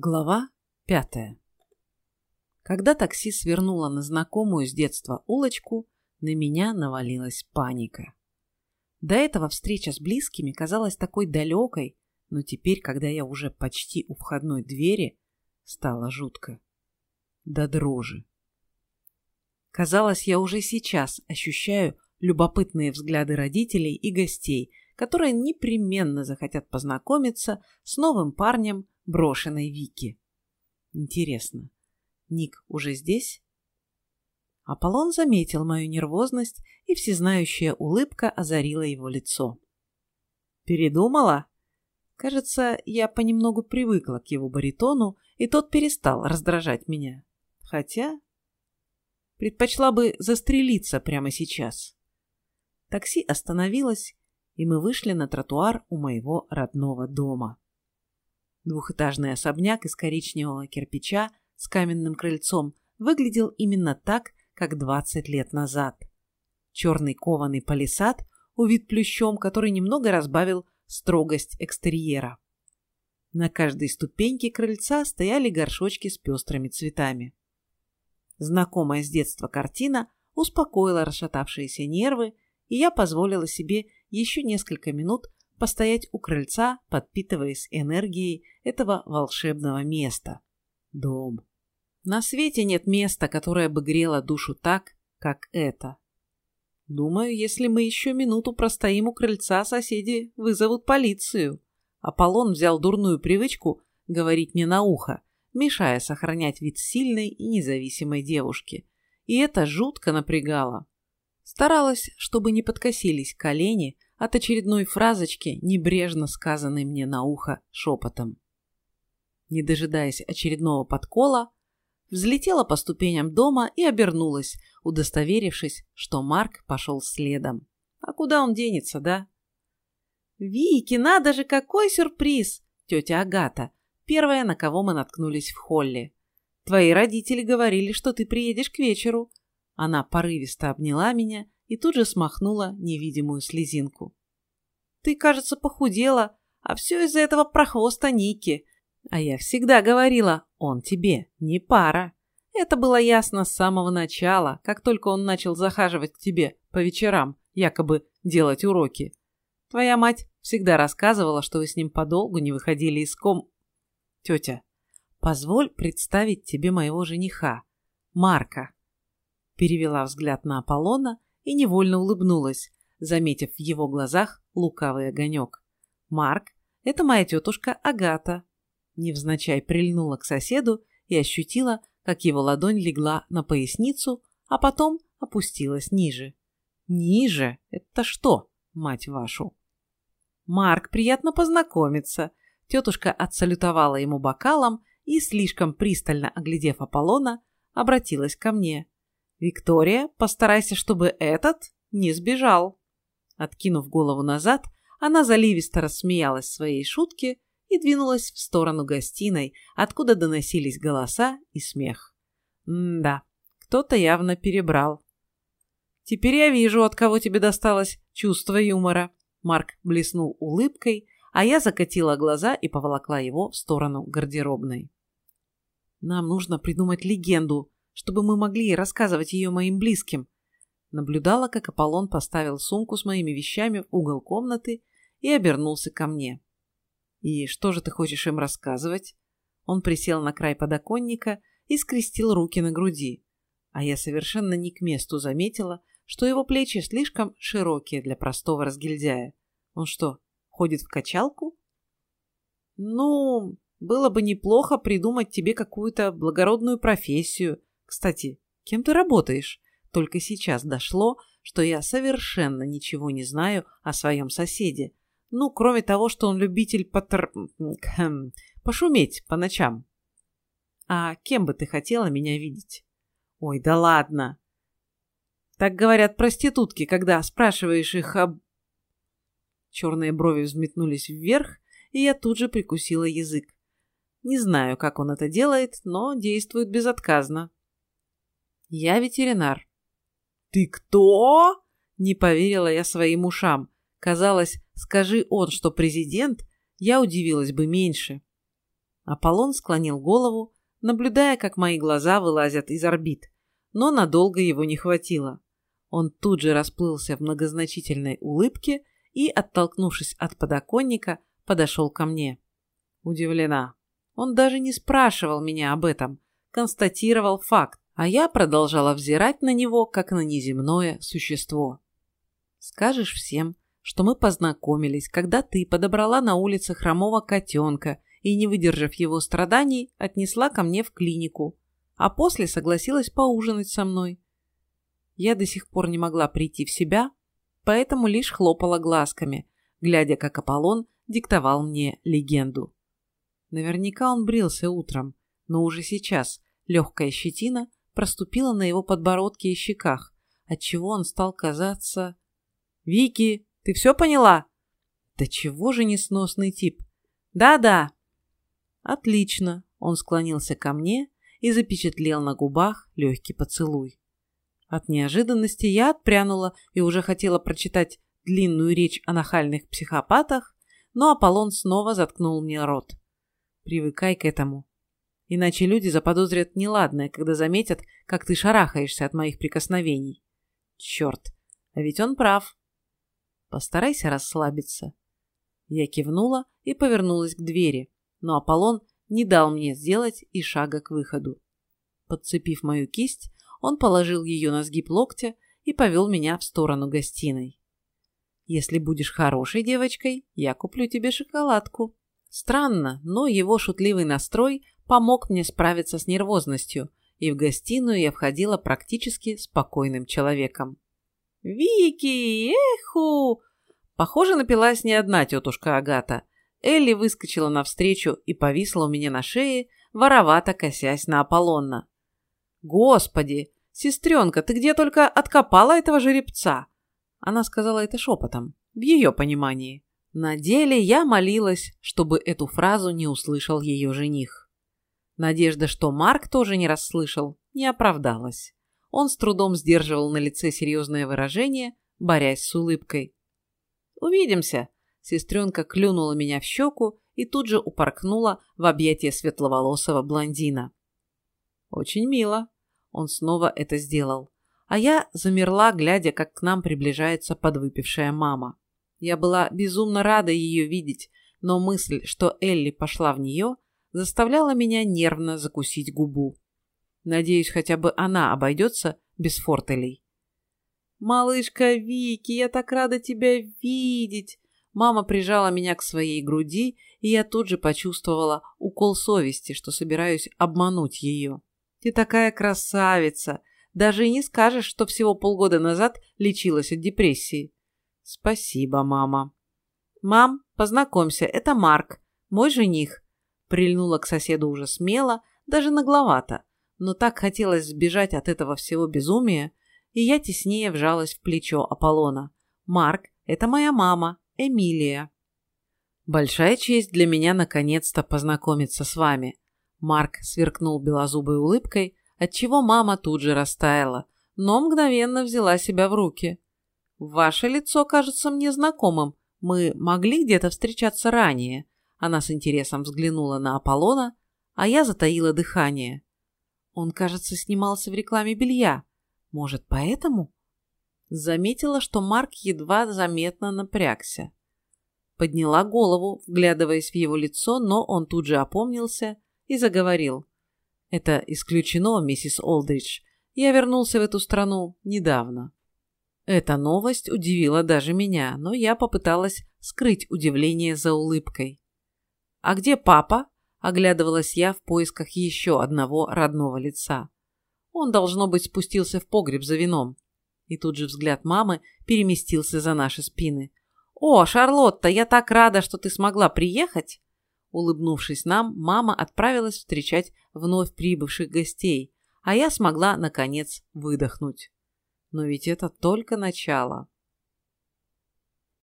Глава пятая Когда такси свернуло на знакомую с детства улочку, на меня навалилась паника. До этого встреча с близкими казалась такой далекой, но теперь, когда я уже почти у входной двери, стало жутко. До дрожи. Казалось, я уже сейчас ощущаю любопытные взгляды родителей и гостей, которые непременно захотят познакомиться с новым парнем, брошенной Вики. Интересно, Ник уже здесь? Аполлон заметил мою нервозность, и всезнающая улыбка озарила его лицо. «Передумала?» Кажется, я понемногу привыкла к его баритону, и тот перестал раздражать меня. Хотя... Предпочла бы застрелиться прямо сейчас. Такси остановилось, и мы вышли на тротуар у моего родного дома. Двухэтажный особняк из коричневого кирпича с каменным крыльцом выглядел именно так, как 20 лет назад. Черный кованый палисад, увит плющом, который немного разбавил строгость экстерьера. На каждой ступеньке крыльца стояли горшочки с пестрыми цветами. Знакомая с детства картина успокоила расшатавшиеся нервы, и я позволила себе еще несколько минут постоять у крыльца, подпитываясь энергией этого волшебного места. Дом. На свете нет места, которое бы грело душу так, как это. Думаю, если мы еще минуту простоим у крыльца, соседи вызовут полицию. Аполлон взял дурную привычку говорить мне на ухо, мешая сохранять вид сильной и независимой девушки. И это жутко напрягало. Старалась, чтобы не подкосились колени, от очередной фразочки, небрежно сказанной мне на ухо шепотом. Не дожидаясь очередного подкола, взлетела по ступеням дома и обернулась, удостоверившись, что Марк пошел следом. А куда он денется, да? «Вики, надо же, какой сюрприз!» Тетя Агата, первая, на кого мы наткнулись в холле. «Твои родители говорили, что ты приедешь к вечеру». Она порывисто обняла меня и тут же смахнула невидимую слезинку. «Ты, кажется, похудела, а все из-за этого прохвоста Ники. А я всегда говорила, он тебе не пара. Это было ясно с самого начала, как только он начал захаживать к тебе по вечерам, якобы делать уроки. Твоя мать всегда рассказывала, что вы с ним подолгу не выходили из ком... Тетя, позволь представить тебе моего жениха, Марка. Перевела взгляд на Аполлона и невольно улыбнулась, заметив в его глазах лукавый огонек. «Марк, это моя тетушка Агата». Невзначай прильнула к соседу и ощутила, как его ладонь легла на поясницу, а потом опустилась ниже. «Ниже? Это что, мать вашу?» «Марк, приятно познакомиться!» Тетушка отсалютовала ему бокалом и, слишком пристально оглядев Аполлона, обратилась ко мне. «Виктория, постарайся, чтобы этот не сбежал». Откинув голову назад, она заливисто рассмеялась своей шутке и двинулась в сторону гостиной, откуда доносились голоса и смех. М-да, кто-то явно перебрал. «Теперь я вижу, от кого тебе досталось чувство юмора». Марк блеснул улыбкой, а я закатила глаза и поволокла его в сторону гардеробной. «Нам нужно придумать легенду, чтобы мы могли рассказывать ее моим близким. Наблюдала, как Аполлон поставил сумку с моими вещами в угол комнаты и обернулся ко мне. «И что же ты хочешь им рассказывать?» Он присел на край подоконника и скрестил руки на груди. А я совершенно не к месту заметила, что его плечи слишком широкие для простого разгильдяя. Он что, ходит в качалку? Ну, было бы неплохо придумать тебе какую-то благородную профессию, кстати, кем ты работаешь? Только сейчас дошло, что я совершенно ничего не знаю о своем соседе. Ну, кроме того, что он любитель потр... Пошуметь по ночам. А кем бы ты хотела меня видеть? Ой, да ладно. Так говорят проститутки, когда спрашиваешь их об... Черные брови взметнулись вверх, и я тут же прикусила язык. Не знаю, как он это делает, но действует безотказно. Я ветеринар. Ты кто? Не поверила я своим ушам. Казалось, скажи он, что президент, я удивилась бы меньше. Аполлон склонил голову, наблюдая, как мои глаза вылазят из орбит, но надолго его не хватило. Он тут же расплылся в многозначительной улыбке и, оттолкнувшись от подоконника, подошел ко мне. Удивлена. Он даже не спрашивал меня об этом, констатировал факт, а я продолжала взирать на него, как на неземное существо. Скажешь всем, что мы познакомились, когда ты подобрала на улице хромого котенка и, не выдержав его страданий, отнесла ко мне в клинику, а после согласилась поужинать со мной. Я до сих пор не могла прийти в себя, поэтому лишь хлопала глазками, глядя, как Аполлон диктовал мне легенду. Наверняка он брился утром, но уже сейчас легкая щетина проступила на его подбородке и щеках, отчего он стал казаться... «Вики, ты все поняла?» «Да чего же несносный тип?» «Да-да». «Отлично», — он склонился ко мне и запечатлел на губах легкий поцелуй. От неожиданности я отпрянула и уже хотела прочитать длинную речь о нахальных психопатах, но Аполлон снова заткнул мне рот. Привыкай к этому. Иначе люди заподозрят неладное, когда заметят, как ты шарахаешься от моих прикосновений. Черт, а ведь он прав. Постарайся расслабиться. Я кивнула и повернулась к двери, но Аполлон не дал мне сделать и шага к выходу. Подцепив мою кисть, он положил ее на сгиб локтя и повел меня в сторону гостиной. «Если будешь хорошей девочкой, я куплю тебе шоколадку». Странно, но его шутливый настрой помог мне справиться с нервозностью, и в гостиную я входила практически спокойным человеком. «Вики! Эху!» Похоже, напилась не одна тетушка Агата. Элли выскочила навстречу и повисла у меня на шее, воровато косясь на Аполлонна. «Господи! Сестренка, ты где только откопала этого жеребца?» Она сказала это шепотом, в ее понимании. На деле я молилась, чтобы эту фразу не услышал ее жених. Надежда, что Марк тоже не расслышал, не оправдалась. Он с трудом сдерживал на лице серьезное выражение, борясь с улыбкой. «Увидимся!» Сестренка клюнула меня в щеку и тут же упоркнула в объятия светловолосого блондина. «Очень мило!» Он снова это сделал. А я замерла, глядя, как к нам приближается подвыпившая мама. Я была безумно рада ее видеть, но мысль, что Элли пошла в нее, заставляла меня нервно закусить губу. Надеюсь, хотя бы она обойдется без фортелей. «Малышка Вики, я так рада тебя видеть!» Мама прижала меня к своей груди, и я тут же почувствовала укол совести, что собираюсь обмануть ее. «Ты такая красавица! Даже и не скажешь, что всего полгода назад лечилась от депрессии. «Спасибо, мама». «Мам, познакомься, это Марк, мой жених». Прильнула к соседу уже смело, даже нагловато, но так хотелось сбежать от этого всего безумия, и я теснее вжалась в плечо Аполлона. «Марк, это моя мама, Эмилия». «Большая честь для меня наконец-то познакомиться с вами». Марк сверкнул белозубой улыбкой, отчего мама тут же растаяла, но мгновенно взяла себя в руки. «Ваше лицо кажется мне знакомым. Мы могли где-то встречаться ранее?» Она с интересом взглянула на Аполлона, а я затаила дыхание. Он, кажется, снимался в рекламе белья. Может, поэтому? Заметила, что Марк едва заметно напрягся. Подняла голову, вглядываясь в его лицо, но он тут же опомнился и заговорил. «Это исключено, миссис Олдридж. Я вернулся в эту страну недавно». Эта новость удивила даже меня, но я попыталась скрыть удивление за улыбкой. «А где папа?» – оглядывалась я в поисках еще одного родного лица. Он, должно быть, спустился в погреб за вином. И тут же взгляд мамы переместился за наши спины. «О, Шарлотта, я так рада, что ты смогла приехать!» Улыбнувшись нам, мама отправилась встречать вновь прибывших гостей, а я смогла, наконец, выдохнуть. Но ведь это только начало.